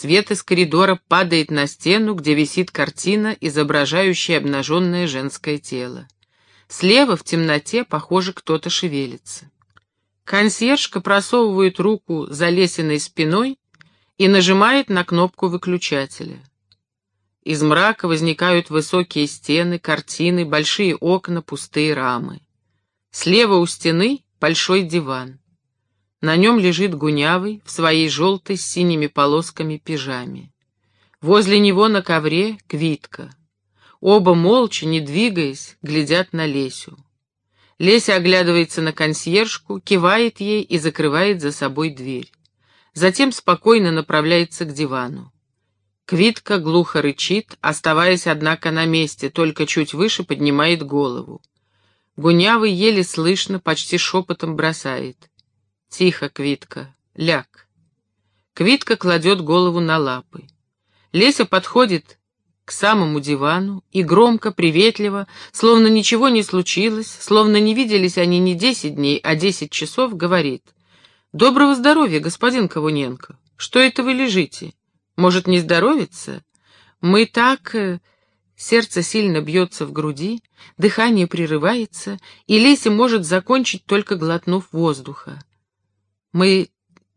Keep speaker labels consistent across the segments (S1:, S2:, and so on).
S1: Свет из коридора падает на стену, где висит картина, изображающая обнаженное женское тело. Слева в темноте, похоже, кто-то шевелится. Консьержка просовывает руку за лесиной спиной и нажимает на кнопку выключателя. Из мрака возникают высокие стены, картины, большие окна, пустые рамы. Слева у стены большой диван. На нем лежит Гунявый в своей желтой с синими полосками пижаме. Возле него на ковре Квитка. Оба молча, не двигаясь, глядят на Лесю. Леся оглядывается на консьержку, кивает ей и закрывает за собой дверь. Затем спокойно направляется к дивану. Квитка глухо рычит, оставаясь, однако, на месте, только чуть выше поднимает голову. Гунявый еле слышно, почти шепотом бросает. «Тихо, Квитка, ляг». Квитка кладет голову на лапы. Леся подходит к самому дивану и громко, приветливо, словно ничего не случилось, словно не виделись они не десять дней, а десять часов, говорит. «Доброго здоровья, господин Ковуненко. Что это вы лежите? Может, не здоровится? Мы так... Э, сердце сильно бьется в груди, дыхание прерывается, и Леся может закончить, только глотнув воздуха. Мы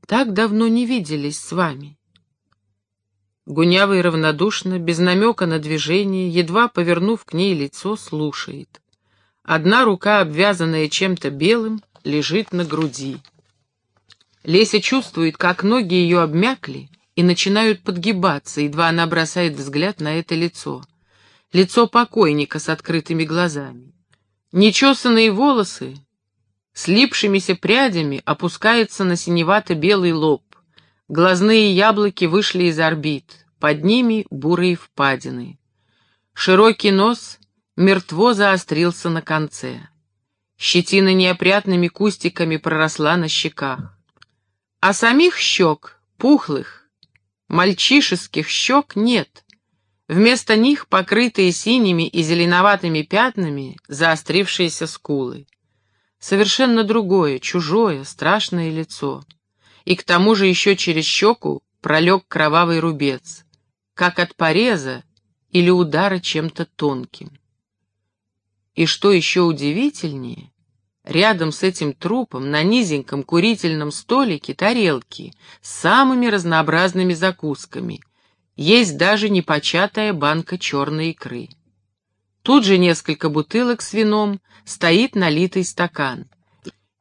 S1: так давно не виделись с вами. Гунявый равнодушно, без намека на движение, едва повернув к ней лицо, слушает. Одна рука, обвязанная чем-то белым, лежит на груди. Леся чувствует, как ноги ее обмякли, и начинают подгибаться, едва она бросает взгляд на это лицо. Лицо покойника с открытыми глазами. Нечесанные волосы, слипшимися прядями, опускаются на синевато-белый лоб. Глазные яблоки вышли из орбит, под ними бурые впадины. Широкий нос мертво заострился на конце. Щетина неопрятными кустиками проросла на щеках. А самих щек, пухлых, Мальчишеских щек нет. Вместо них покрытые синими и зеленоватыми пятнами заострившиеся скулы. Совершенно другое, чужое, страшное лицо. И к тому же еще через щеку пролег кровавый рубец, как от пореза или удара чем-то тонким. И что еще удивительнее, Рядом с этим трупом на низеньком курительном столике тарелки с самыми разнообразными закусками. Есть даже непочатая банка черной икры. Тут же несколько бутылок с вином, стоит налитый стакан.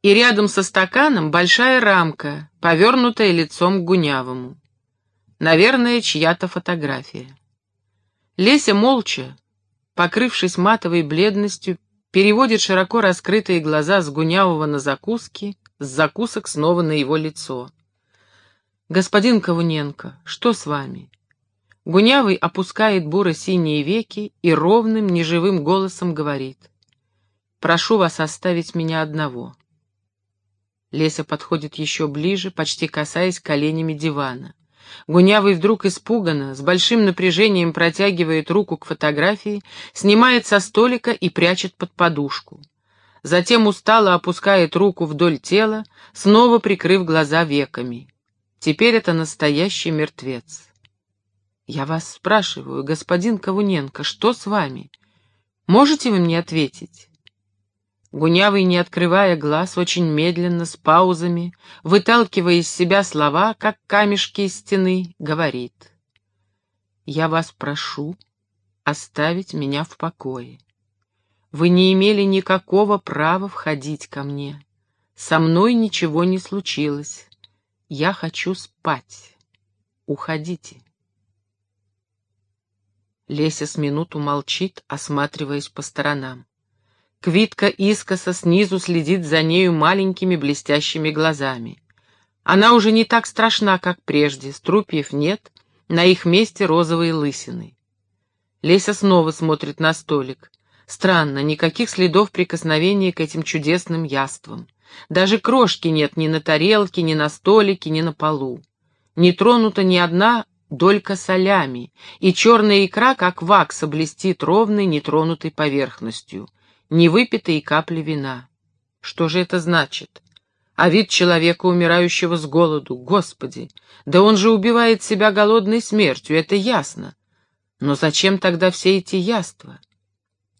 S1: И рядом со стаканом большая рамка, повернутая лицом к Гунявому. Наверное, чья-то фотография. Леся молча, покрывшись матовой бледностью, переводит широко раскрытые глаза с Гунявого на закуски, с закусок снова на его лицо. «Господин Ковуненко, что с вами?» Гунявый опускает буро-синие веки и ровным, неживым голосом говорит. «Прошу вас оставить меня одного». Леся подходит еще ближе, почти касаясь коленями дивана. Гунявый вдруг испуганно, с большим напряжением протягивает руку к фотографии, снимает со столика и прячет под подушку. Затем устало опускает руку вдоль тела, снова прикрыв глаза веками. Теперь это настоящий мертвец. «Я вас спрашиваю, господин Ковуненко, что с вами? Можете вы мне ответить?» Гунявый, не открывая глаз, очень медленно, с паузами, выталкивая из себя слова, как камешки из стены, говорит. «Я вас прошу оставить меня в покое. Вы не имели никакого права входить ко мне. Со мной ничего не случилось. Я хочу спать. Уходите». Леся с минуту молчит, осматриваясь по сторонам. Квитка искоса снизу следит за нею маленькими блестящими глазами. Она уже не так страшна, как прежде, струпьев нет, на их месте розовые лысины. Леся снова смотрит на столик. Странно, никаких следов прикосновения к этим чудесным яствам. Даже крошки нет ни на тарелке, ни на столике, ни на полу. Не тронута ни одна долька солями, и черная икра, как вакса, блестит ровной, нетронутой поверхностью — не выпитой капли вина. Что же это значит? а вид человека, умирающего с голоду. Господи, да он же убивает себя голодной смертью, это ясно. Но зачем тогда все эти яства?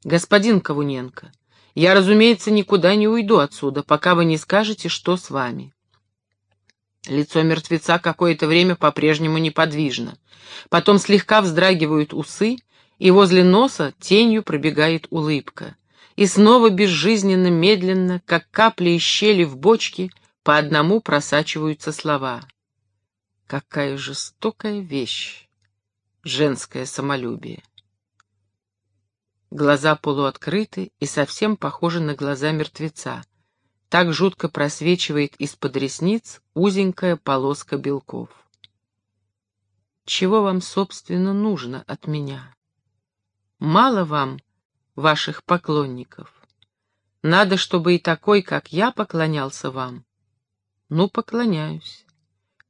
S1: Господин Ковуненко, я, разумеется, никуда не уйду отсюда, пока вы не скажете, что с вами. Лицо мертвеца какое-то время по-прежнему неподвижно. Потом слегка вздрагивают усы, и возле носа тенью пробегает улыбка. И снова безжизненно, медленно, как капли из щели в бочке, по одному просачиваются слова. Какая жестокая вещь! Женское самолюбие. Глаза полуоткрыты и совсем похожи на глаза мертвеца. Так жутко просвечивает из-под ресниц узенькая полоска белков. Чего вам, собственно, нужно от меня? Мало вам ваших поклонников. Надо, чтобы и такой, как я, поклонялся вам. Ну, поклоняюсь.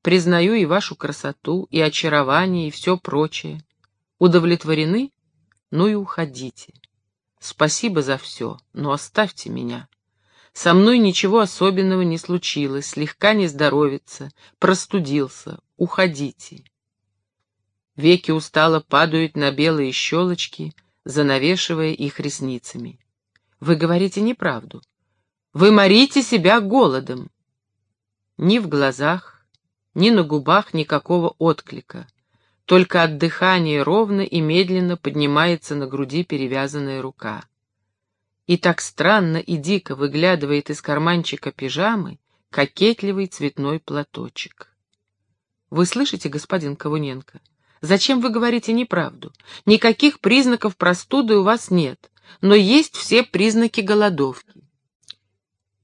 S1: Признаю и вашу красоту, и очарование, и все прочее. Удовлетворены? Ну и уходите. Спасибо за все, но оставьте меня. Со мной ничего особенного не случилось, слегка не здоровится, простудился. Уходите. Веки устало падают на белые щелочки, занавешивая их ресницами. Вы говорите неправду. Вы морите себя голодом. Ни в глазах, ни на губах никакого отклика. Только от дыхания ровно и медленно поднимается на груди перевязанная рука. И так странно и дико выглядывает из карманчика пижамы кокетливый цветной платочек. Вы слышите, господин Ковуненко? Зачем вы говорите неправду? Никаких признаков простуды у вас нет, но есть все признаки голодовки.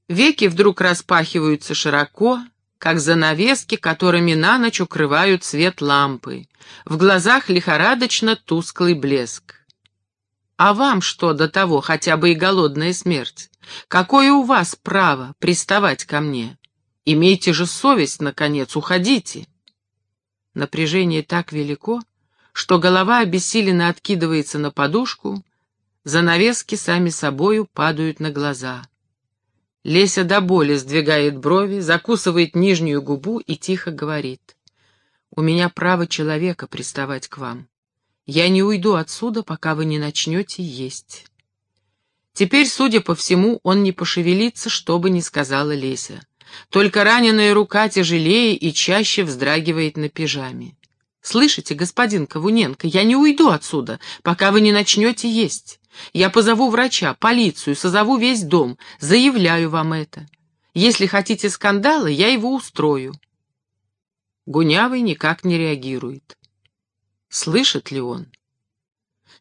S1: Веки вдруг распахиваются широко, как занавески, которыми на ночь укрывают свет лампы. В глазах лихорадочно тусклый блеск. А вам что до того, хотя бы и голодная смерть? Какое у вас право приставать ко мне? Имейте же совесть, наконец, уходите. Напряжение так велико, что голова обессиленно откидывается на подушку, занавески сами собою падают на глаза. Леся до боли сдвигает брови, закусывает нижнюю губу и тихо говорит. «У меня право человека приставать к вам. Я не уйду отсюда, пока вы не начнете есть. Теперь, судя по всему, он не пошевелится, что бы ни сказала Леся. Только раненая рука тяжелее и чаще вздрагивает на пижаме. «Слышите, господин Ковуненко, я не уйду отсюда, пока вы не начнете есть. Я позову врача, полицию, созову весь дом, заявляю вам это. Если хотите скандала, я его устрою». Гунявый никак не реагирует. Слышит ли он?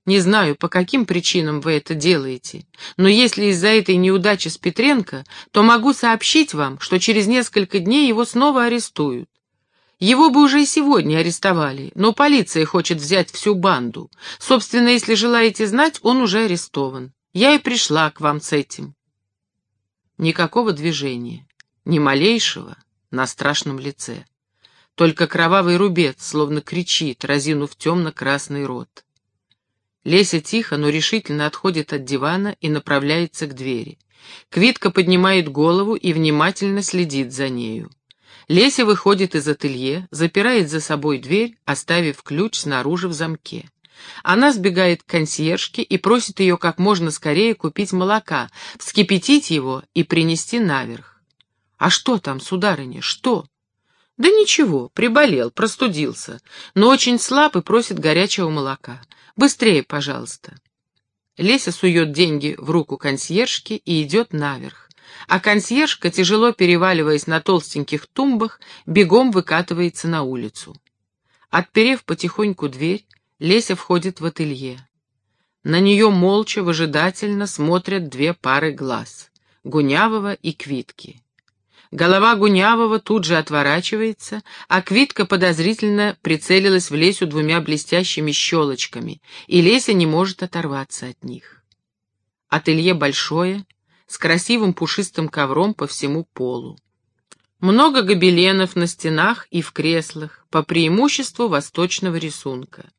S1: Не знаю, по каким причинам вы это делаете, но если из-за этой неудачи с Петренко, то могу сообщить вам, что через несколько дней его снова арестуют. Его бы уже и сегодня арестовали, но полиция хочет взять всю банду. Собственно, если желаете знать, он уже арестован. Я и пришла к вам с этим. Никакого движения, ни малейшего на страшном лице. Только кровавый рубец словно кричит, разинув темно-красный рот. Леся тихо, но решительно отходит от дивана и направляется к двери. Квитка поднимает голову и внимательно следит за нею. Леся выходит из ателье, запирает за собой дверь, оставив ключ снаружи в замке. Она сбегает к консьержке и просит ее как можно скорее купить молока, вскипятить его и принести наверх. «А что там, сударыня, что?» Да ничего, приболел, простудился, но очень слаб и просит горячего молока. Быстрее, пожалуйста. Леся сует деньги в руку консьержки и идет наверх. А консьержка, тяжело переваливаясь на толстеньких тумбах, бегом выкатывается на улицу. Отперев потихоньку дверь, Леся входит в ателье. На нее молча, выжидательно смотрят две пары глаз — Гунявого и Квитки. Голова Гунявого тут же отворачивается, а Квитка подозрительно прицелилась в Лесю двумя блестящими щелочками, и Леся не может оторваться от них. Ателье большое, с красивым пушистым ковром по всему полу. Много гобеленов на стенах и в креслах, по преимуществу восточного рисунка.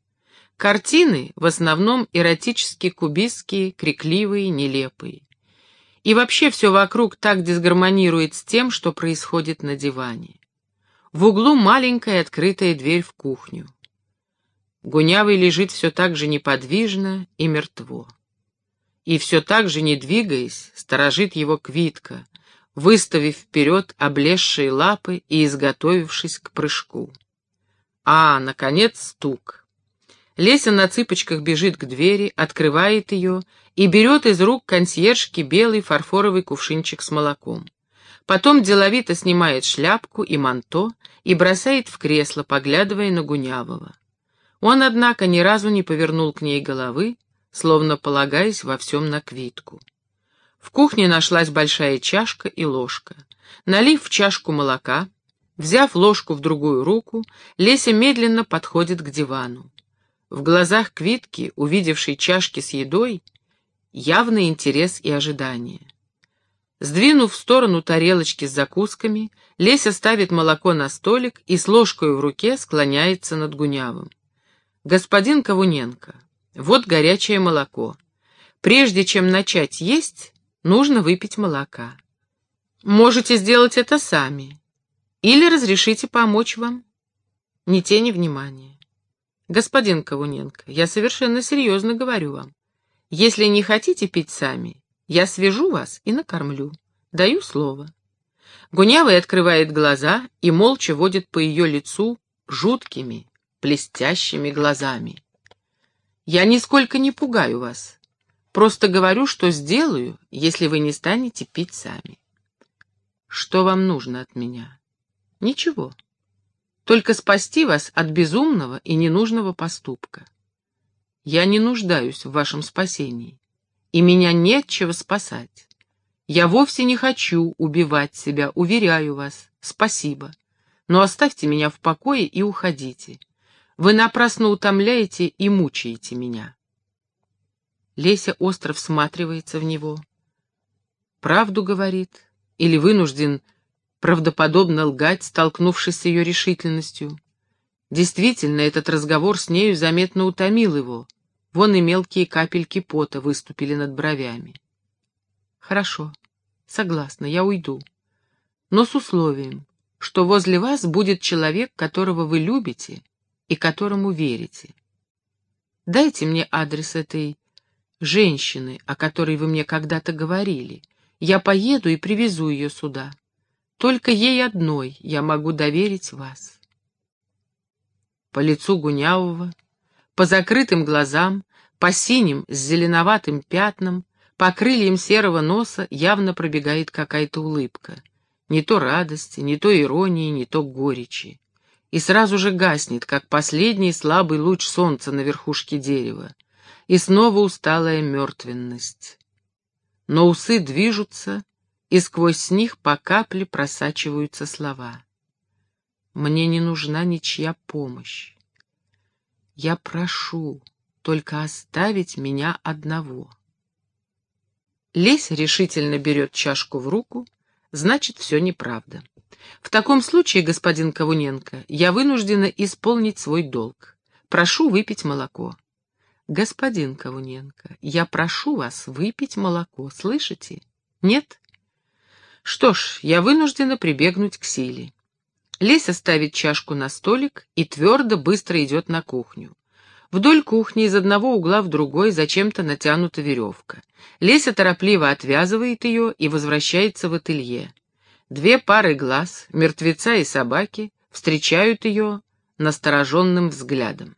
S1: Картины в основном эротически кубистские, крикливые, нелепые. И вообще все вокруг так дисгармонирует с тем, что происходит на диване. В углу маленькая открытая дверь в кухню. Гунявый лежит все так же неподвижно и мертво. И все так же, не двигаясь, сторожит его квитка, выставив вперед облезшие лапы и изготовившись к прыжку. А, наконец, стук. Леся на цыпочках бежит к двери, открывает ее и берет из рук консьержки белый фарфоровый кувшинчик с молоком. Потом деловито снимает шляпку и манто и бросает в кресло, поглядывая на Гунявого. Он, однако, ни разу не повернул к ней головы, словно полагаясь во всем на квитку. В кухне нашлась большая чашка и ложка. Налив в чашку молока, взяв ложку в другую руку, Леся медленно подходит к дивану. В глазах Квитки, увидевшей чашки с едой, явный интерес и ожидание. Сдвинув в сторону тарелочки с закусками, Леся ставит молоко на столик и с ложкой в руке склоняется над Гунявым. «Господин Ковуненко, вот горячее молоко. Прежде чем начать есть, нужно выпить молока. Можете сделать это сами. Или разрешите помочь вам. Ни тени внимания. Господин Ковуненко, я совершенно серьезно говорю вам. Если не хотите пить сами, я свяжу вас и накормлю. Даю слово. Гунявый открывает глаза и молча водит по ее лицу жуткими, блестящими глазами. Я нисколько не пугаю вас. Просто говорю, что сделаю, если вы не станете пить сами. Что вам нужно от меня? Ничего. Только спасти вас от безумного и ненужного поступка. Я не нуждаюсь в вашем спасении, и меня нет чего спасать. Я вовсе не хочу убивать себя, уверяю вас. Спасибо. Но оставьте меня в покое и уходите. Вы напрасно утомляете и мучаете меня. Леся остро всматривается в него. Правду говорит или вынужден правдоподобно лгать, столкнувшись с ее решительностью. Действительно, этот разговор с нею заметно утомил его. Вон и мелкие капельки пота выступили над бровями. Хорошо, согласна, я уйду. Но с условием, что возле вас будет человек, которого вы любите и которому верите. Дайте мне адрес этой женщины, о которой вы мне когда-то говорили. Я поеду и привезу ее сюда. Только ей одной я могу доверить вас. По лицу Гунявого, по закрытым глазам, по синим с зеленоватым пятнам, по крыльям серого носа явно пробегает какая-то улыбка. Не то радости, не то иронии, не то горечи и сразу же гаснет, как последний слабый луч солнца на верхушке дерева, и снова усталая мертвенность. Но усы движутся, и сквозь них по капле просачиваются слова. «Мне не нужна ничья помощь. Я прошу только оставить меня одного». Лесь решительно берет чашку в руку, значит, все неправда. В таком случае, господин Ковуненко, я вынуждена исполнить свой долг. Прошу выпить молоко. Господин Ковуненко, я прошу вас выпить молоко, слышите? Нет? Что ж, я вынуждена прибегнуть к силе. Леся ставит чашку на столик и твердо, быстро идет на кухню. Вдоль кухни из одного угла в другой зачем-то натянута веревка. Леся торопливо отвязывает ее и возвращается в ателье. Две пары глаз, мертвеца и собаки, встречают ее настороженным взглядом.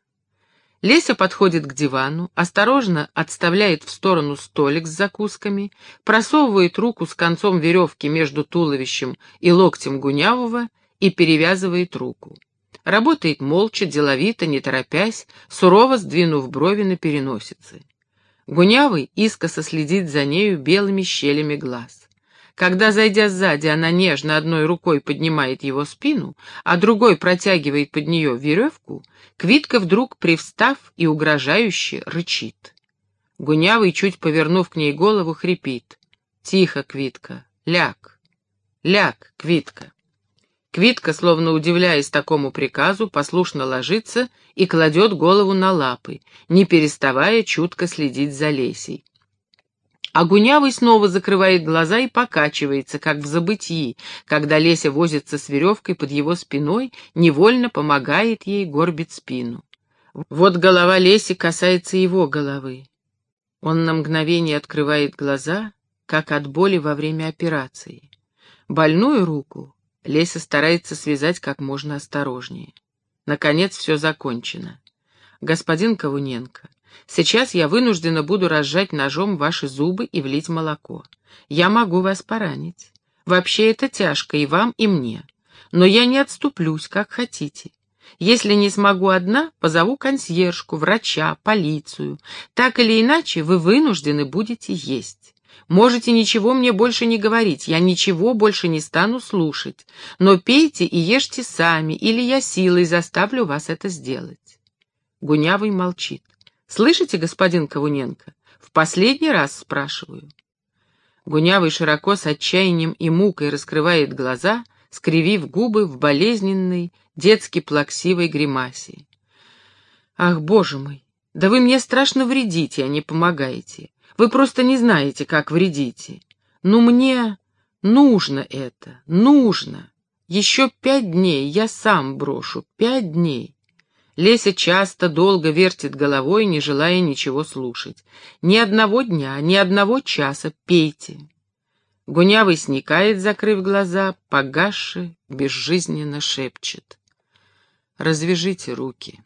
S1: Леся подходит к дивану, осторожно отставляет в сторону столик с закусками, просовывает руку с концом веревки между туловищем и локтем Гунявого и перевязывает руку. Работает молча, деловито, не торопясь, сурово сдвинув брови на переносице. Гунявый искоса следит за нею белыми щелями глаз. Когда, зайдя сзади, она нежно одной рукой поднимает его спину, а другой протягивает под нее веревку, Квитка вдруг, привстав и угрожающе, рычит. Гунявый, чуть повернув к ней голову, хрипит. «Тихо, Квитка, ляг, ляг, Квитка». Квитка, словно удивляясь такому приказу, послушно ложится и кладет голову на лапы, не переставая чутко следить за Лесей. А Гунявый снова закрывает глаза и покачивается, как в забытии, когда Леся возится с веревкой под его спиной, невольно помогает ей горбить спину. Вот голова Леси касается его головы. Он на мгновение открывает глаза, как от боли во время операции. Больную руку Леся старается связать как можно осторожнее. Наконец все закончено. Господин Ковуненко, сейчас я вынуждена буду разжать ножом ваши зубы и влить молоко. Я могу вас поранить. Вообще это тяжко и вам, и мне. Но я не отступлюсь, как хотите. Если не смогу одна, позову консьержку, врача, полицию. Так или иначе, вы вынуждены будете есть. Можете ничего мне больше не говорить, я ничего больше не стану слушать. Но пейте и ешьте сами, или я силой заставлю вас это сделать. Гунявый молчит. «Слышите, господин Ковуненко? В последний раз спрашиваю». Гунявый широко с отчаянием и мукой раскрывает глаза, скривив губы в болезненной, детски плаксивой гримасе. «Ах, боже мой, да вы мне страшно вредите, а не помогаете. Вы просто не знаете, как вредите. Ну мне нужно это, нужно. Еще пять дней я сам брошу, пять дней». Леся часто, долго вертит головой, не желая ничего слушать. Ни одного дня, ни одного часа пейте. Гунявый сникает, закрыв глаза, погасши, безжизненно шепчет. «Развяжите руки».